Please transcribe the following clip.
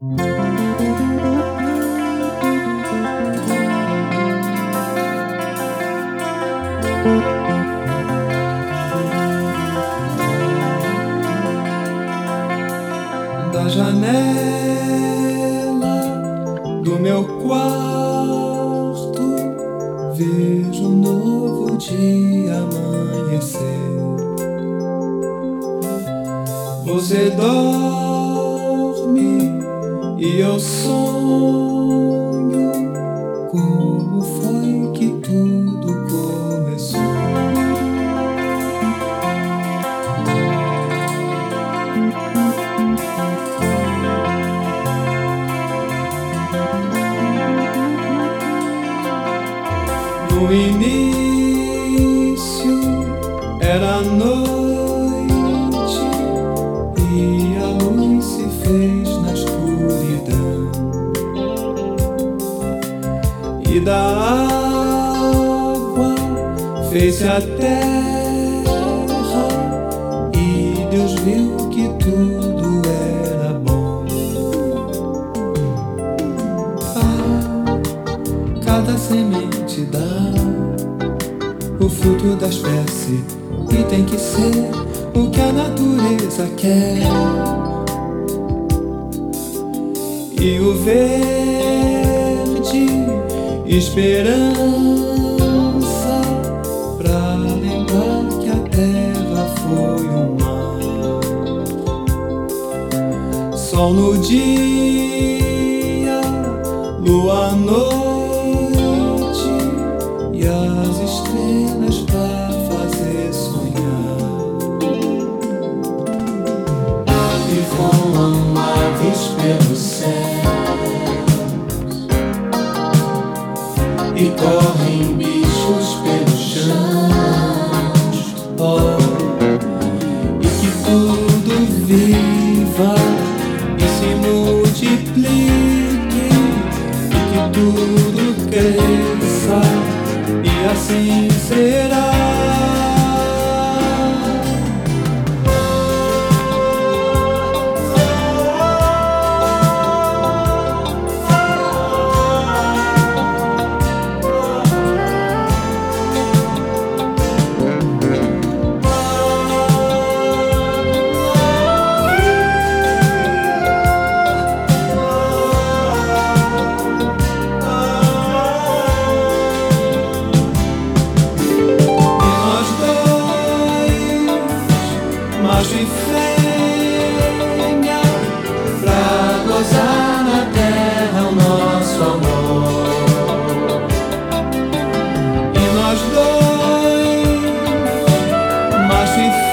Da janela do meu quarto vejo um novo dia amanhecer. Você dorme e eu sonho como foi que tudo começou. No início era noite da água fez-se a terra e Deus viu que tudo era bom. Ah, cada semente dá o fruto da espécie e tem que ser o que a natureza quer. E o verde, esperança pra lembrar que a terra foi um mar. Sol no dia, lua à noite e as estrelas E correm bichos pelos chãos Oh, e que tudo viva e se multiplique e que tudo cresça e assim será. mas e fêmea, pra gozar na terra o nosso amor. E nós dois, mas e fêmea,